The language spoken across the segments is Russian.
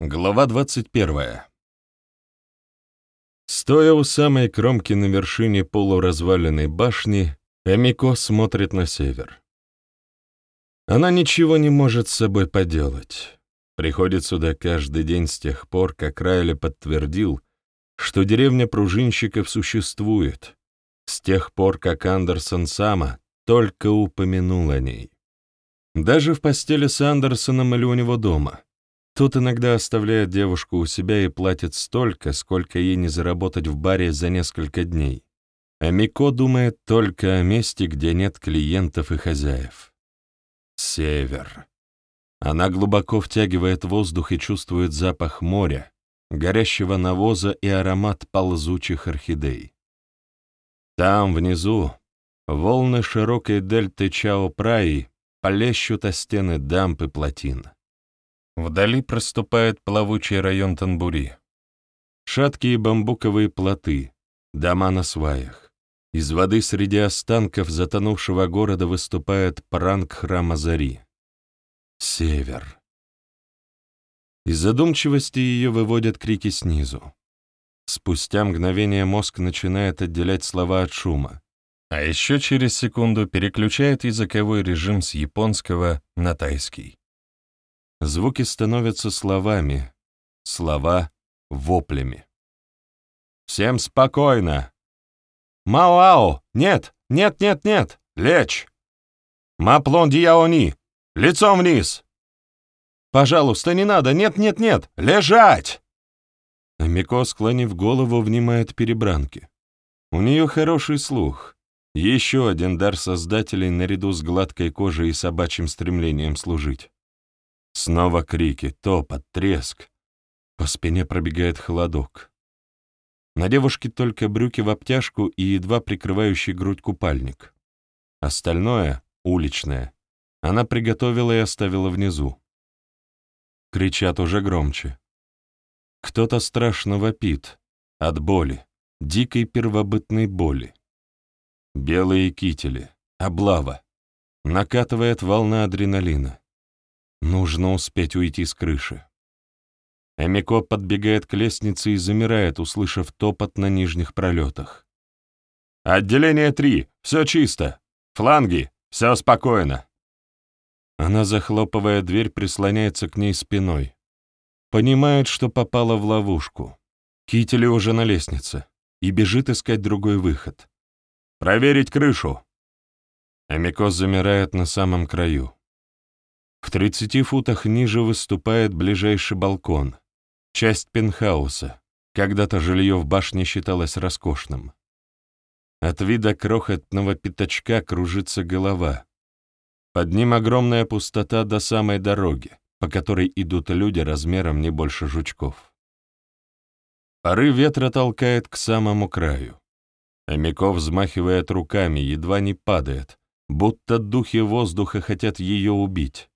Глава 21. Стоя у самой кромки на вершине полуразваленной башни, Эмико смотрит на север. Она ничего не может с собой поделать. Приходит сюда каждый день с тех пор, как Райли подтвердил, что деревня пружинщиков существует, с тех пор, как Андерсон сама только упомянул о ней. Даже в постели с Андерсоном или у него дома. Тот иногда оставляет девушку у себя и платит столько, сколько ей не заработать в баре за несколько дней. А Мико думает только о месте, где нет клиентов и хозяев. Север. Она глубоко втягивает воздух и чувствует запах моря, горящего навоза и аромат ползучих орхидей. Там, внизу, волны широкой дельты Чао-Праи полещут о стены дамб и плотин. Вдали проступает плавучий район Танбури. Шаткие бамбуковые плоты, дома на сваях. Из воды среди останков затонувшего города выступает пранг храма Зари. Север. Из задумчивости ее выводят крики снизу. Спустя мгновение мозг начинает отделять слова от шума, а еще через секунду переключает языковой режим с японского на тайский. Звуки становятся словами, слова — воплями. «Всем спокойно!» «Мао-ао! Нет! Нет, нет, нет! Лечь!» «Маплон дияони! Лицом вниз!» «Пожалуйста, не надо! Нет, нет, нет! Лежать!» Амико, склонив голову, внимает перебранки. У нее хороший слух. Еще один дар создателей наряду с гладкой кожей и собачьим стремлением служить. Снова крики, топот, треск. По спине пробегает холодок. На девушке только брюки в обтяжку и едва прикрывающий грудь купальник. Остальное, уличное, она приготовила и оставила внизу. Кричат уже громче. Кто-то страшно вопит. От боли. Дикой первобытной боли. Белые кители. Облава. Накатывает волна адреналина. Нужно успеть уйти с крыши. Эмико подбегает к лестнице и замирает, услышав топот на нижних пролетах. «Отделение три, все чисто. Фланги, все спокойно». Она, захлопывая дверь, прислоняется к ней спиной. Понимает, что попала в ловушку. Кители уже на лестнице и бежит искать другой выход. «Проверить крышу!» Эмико замирает на самом краю. В 30 футах ниже выступает ближайший балкон, часть пентхауса. Когда-то жилье в башне считалось роскошным. От вида крохотного пятачка кружится голова. Под ним огромная пустота до самой дороги, по которой идут люди размером не больше жучков. Порыв ветра толкает к самому краю. Амиков взмахивает руками, едва не падает, будто духи воздуха хотят ее убить.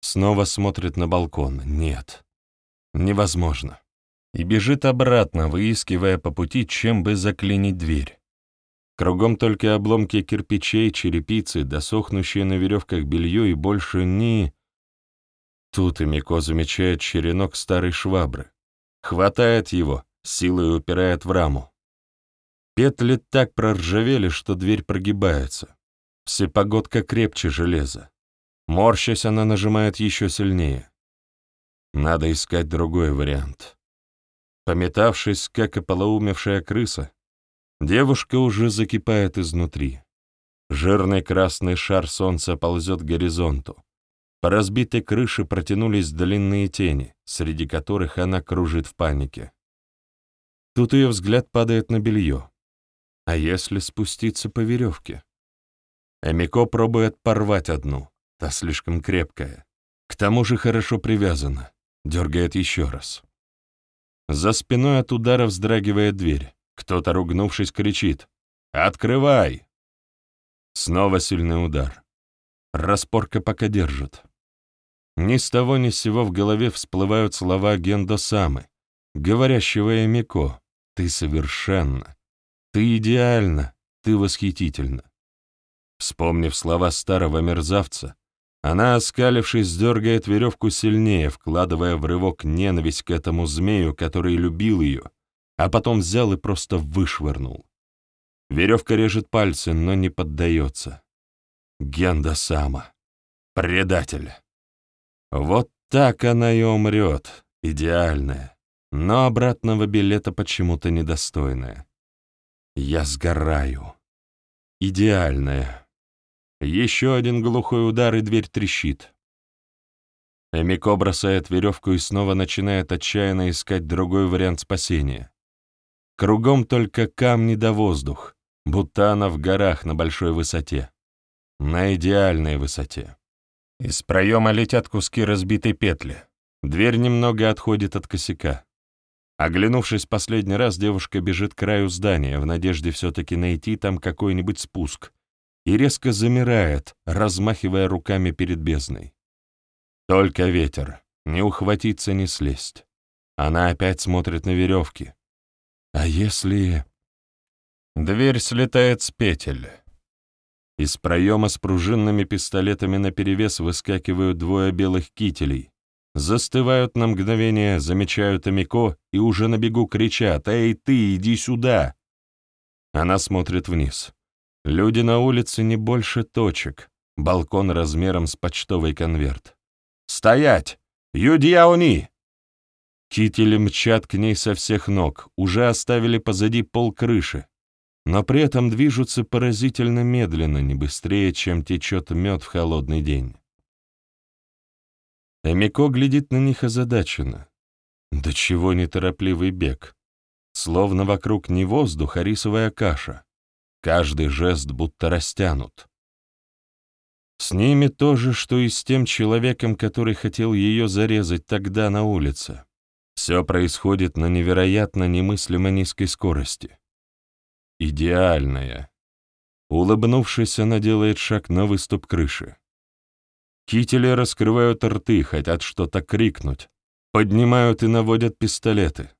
Снова смотрит на балкон. Нет. Невозможно. И бежит обратно, выискивая по пути, чем бы заклинить дверь. Кругом только обломки кирпичей, черепицы, досохнущие на веревках белье и больше ни... Тут и Мико замечает черенок старой швабры. Хватает его, силой упирает в раму. Петли так проржавели, что дверь прогибается. Всепогодка крепче железа. Морщась, она нажимает еще сильнее. Надо искать другой вариант. Пометавшись, как и полоумевшая крыса, девушка уже закипает изнутри. Жирный красный шар солнца ползет к горизонту. По разбитой крыше протянулись длинные тени, среди которых она кружит в панике. Тут ее взгляд падает на белье. А если спуститься по веревке? Эмико пробует порвать одну, Та слишком крепкая. К тому же хорошо привязана. Дергает еще раз. За спиной от удара вздрагивает дверь. Кто-то, ругнувшись, кричит. «Открывай!» Снова сильный удар. Распорка пока держит. Ни с того ни с сего в голове всплывают слова Гендо Самы, говорящего Эмико. «Ты совершенна. Ты идеальна. Ты восхитительна». Вспомнив слова старого мерзавца, Она, оскалившись, дергает веревку сильнее, вкладывая в рывок ненависть к этому змею, который любил ее, а потом взял и просто вышвырнул. Веревка режет пальцы, но не поддается. Генда Сама. Предатель. Вот так она и умрет, идеальная, но обратного билета почему-то недостойная. Я сгораю. Идеальная. Еще один глухой удар, и дверь трещит. Эмико бросает веревку и снова начинает отчаянно искать другой вариант спасения. Кругом только камни да воздух, будто она в горах на большой высоте. На идеальной высоте. Из проема летят куски разбитой петли. Дверь немного отходит от косяка. Оглянувшись последний раз, девушка бежит к краю здания в надежде все-таки найти там какой-нибудь спуск и резко замирает, размахивая руками перед бездной. Только ветер, не ухватиться, не слезть. Она опять смотрит на веревки. А если... Дверь слетает с петель. Из проема с пружинными пистолетами наперевес выскакивают двое белых кителей, застывают на мгновение, замечают Амико и уже на бегу кричат «Эй, ты, иди сюда!». Она смотрит вниз. Люди на улице не больше точек, балкон размером с почтовый конверт. «Стоять! Юдьяуни!» Кители мчат к ней со всех ног, уже оставили позади пол крыши, но при этом движутся поразительно медленно, не быстрее, чем течет мед в холодный день. Эмико глядит на них озадаченно. Да чего неторопливый бег? Словно вокруг не воздух, а рисовая каша. Каждый жест будто растянут. С ними то же, что и с тем человеком, который хотел ее зарезать тогда на улице. Все происходит на невероятно немыслимо низкой скорости идеальная. Улыбнувшись, она делает шаг на выступ крыши. Кители раскрывают рты, хотят что-то крикнуть, поднимают и наводят пистолеты.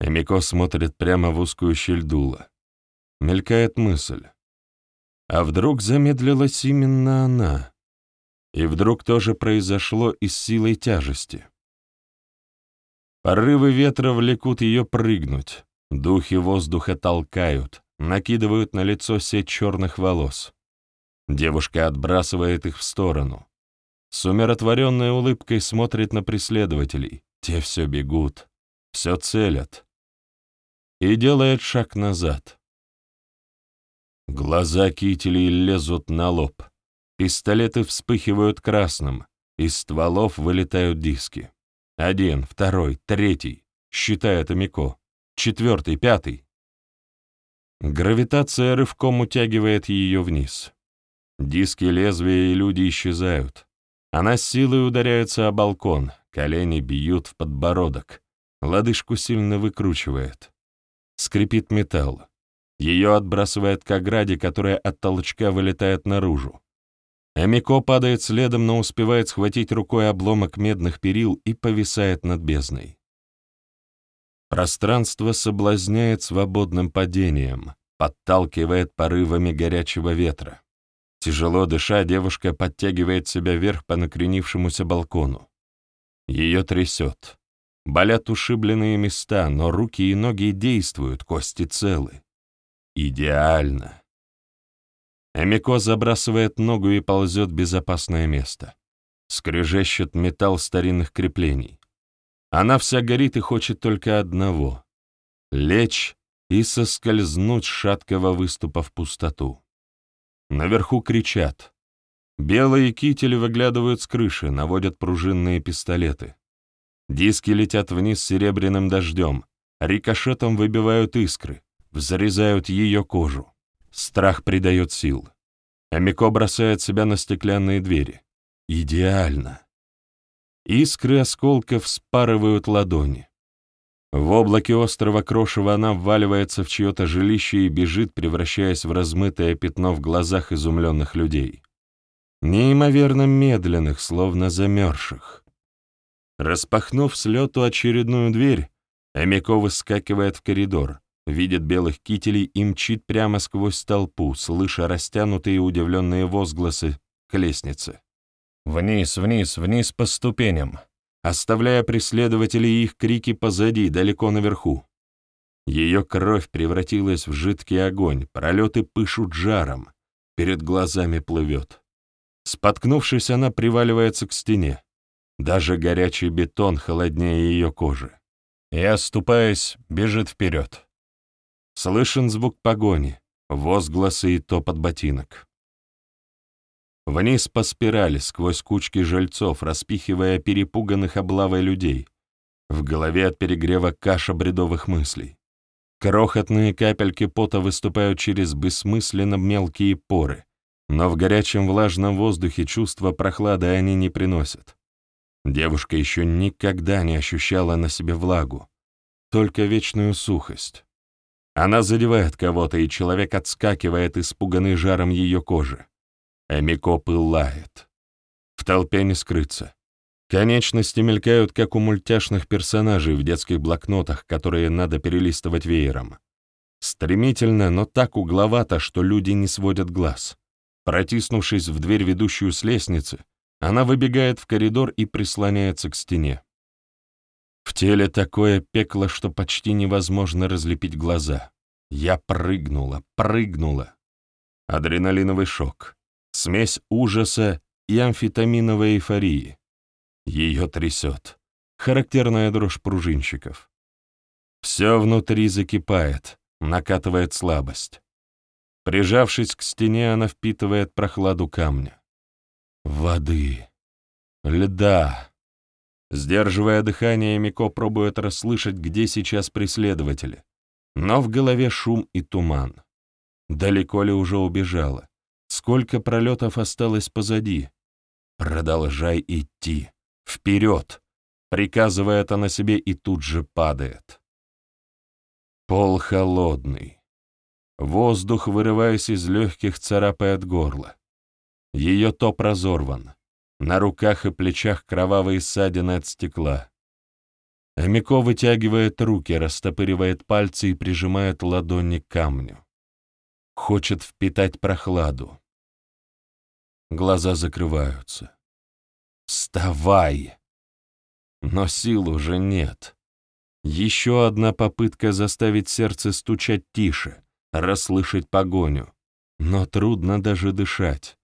Эмико смотрит прямо в узкую щель дула. Мелькает мысль. А вдруг замедлилась именно она? И вдруг тоже произошло из силой тяжести. Порывы ветра влекут ее прыгнуть, Духи воздуха толкают, накидывают на лицо сеть черных волос. Девушка отбрасывает их в сторону. С умиротворенной улыбкой смотрит на преследователей. Те все бегут, все целят. И делает шаг назад. Глаза кителей лезут на лоб. Пистолеты вспыхивают красным. Из стволов вылетают диски. Один, второй, третий, считает Амико четвертый, пятый. Гравитация рывком утягивает ее вниз. Диски лезвия и люди исчезают. Она с силой ударяется о балкон, колени бьют в подбородок, лодыжку сильно выкручивает. Скрипит металл. Ее отбрасывает к ограде, которая от толчка вылетает наружу. Амико падает следом, но успевает схватить рукой обломок медных перил и повисает над бездной. Пространство соблазняет свободным падением, подталкивает порывами горячего ветра. Тяжело дыша, девушка подтягивает себя вверх по накренившемуся балкону. Ее трясет. Болят ушибленные места, но руки и ноги действуют, кости целы. Идеально. Эмико забрасывает ногу и ползет в безопасное место. Скрежещет металл старинных креплений. Она вся горит и хочет только одного — лечь и соскользнуть с шаткого выступа в пустоту. Наверху кричат. Белые кители выглядывают с крыши, наводят пружинные пистолеты. Диски летят вниз серебряным дождем, рикошетом выбивают искры, взрезают ее кожу. Страх придает сил. Амико бросает себя на стеклянные двери. Идеально. Искры осколков спарывают ладони. В облаке острого крошева она вваливается в чье-то жилище и бежит, превращаясь в размытое пятно в глазах изумленных людей. Неимоверно медленных, словно замерзших. Распахнув с лету очередную дверь, Эмико выскакивает в коридор, видит белых кителей и мчит прямо сквозь толпу, слыша растянутые и удивленные возгласы к лестнице. Вниз, вниз, вниз по ступеням, оставляя преследователей и их крики позади, далеко наверху. Ее кровь превратилась в жидкий огонь, пролеты пышут жаром, перед глазами плывет. Споткнувшись, она приваливается к стене. Даже горячий бетон холоднее ее кожи. И, оступаясь, бежит вперед. Слышен звук погони, возгласы и топот ботинок. Вниз по спирали, сквозь кучки жильцов, распихивая перепуганных облавой людей. В голове от перегрева каша бредовых мыслей. Крохотные капельки пота выступают через бессмысленно мелкие поры, но в горячем влажном воздухе чувства прохлады они не приносят. Девушка еще никогда не ощущала на себе влагу, только вечную сухость. Она задевает кого-то, и человек отскакивает, испуганный жаром ее кожи. Эмико пылает. В толпе не скрыться. Конечности мелькают, как у мультяшных персонажей в детских блокнотах, которые надо перелистывать веером. Стремительно, но так угловато, что люди не сводят глаз. Протиснувшись в дверь, ведущую с лестницы, она выбегает в коридор и прислоняется к стене. В теле такое пекло, что почти невозможно разлепить глаза. Я прыгнула, прыгнула. Адреналиновый шок, смесь ужаса и амфетаминовой эйфории. Ее трясет. Характерная дрожь пружинщиков. Все внутри закипает, накатывает слабость. Прижавшись к стене, она впитывает прохладу камня. Воды. Льда. Сдерживая дыхание, Мико пробует расслышать, где сейчас преследователи. Но в голове шум и туман. Далеко ли уже убежала? Сколько пролетов осталось позади? Продолжай идти. Вперед! Приказывает она себе и тут же падает. Пол холодный. Воздух, вырываясь из легких, царапает горло. Ее топ разорван. На руках и плечах кровавые ссадины от стекла. Амико вытягивает руки, растопыривает пальцы и прижимает ладони к камню. Хочет впитать прохладу. Глаза закрываются. «Вставай!» Но сил уже нет. Еще одна попытка заставить сердце стучать тише, расслышать погоню. Но трудно даже дышать.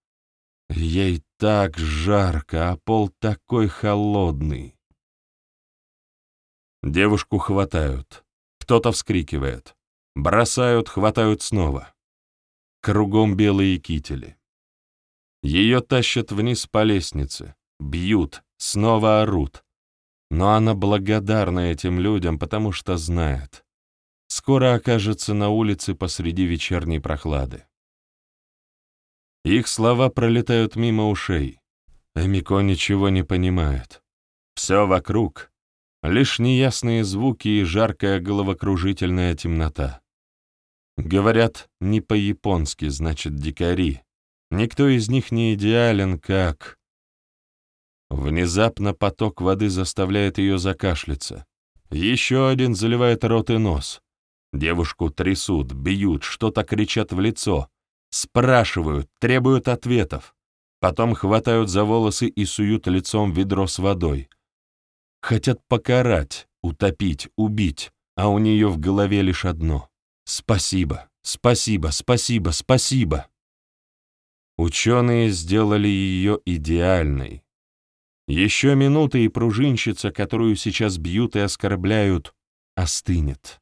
Ей так жарко, а пол такой холодный. Девушку хватают. Кто-то вскрикивает. Бросают, хватают снова. Кругом белые кители. Ее тащат вниз по лестнице. Бьют, снова орут. Но она благодарна этим людям, потому что знает. Скоро окажется на улице посреди вечерней прохлады. Их слова пролетают мимо ушей. Эмико ничего не понимает. Все вокруг — лишь неясные звуки и жаркая головокружительная темнота. Говорят, не по-японски, значит, дикари. Никто из них не идеален, как... Внезапно поток воды заставляет ее закашляться. Еще один заливает рот и нос. Девушку трясут, бьют, что-то кричат в лицо. Спрашивают, требуют ответов. Потом хватают за волосы и суют лицом ведро с водой. Хотят покарать, утопить, убить, а у нее в голове лишь одно — «Спасибо, спасибо, спасибо, спасибо». Ученые сделали ее идеальной, еще минуты, и пружинщица, которую сейчас бьют и оскорбляют, остынет.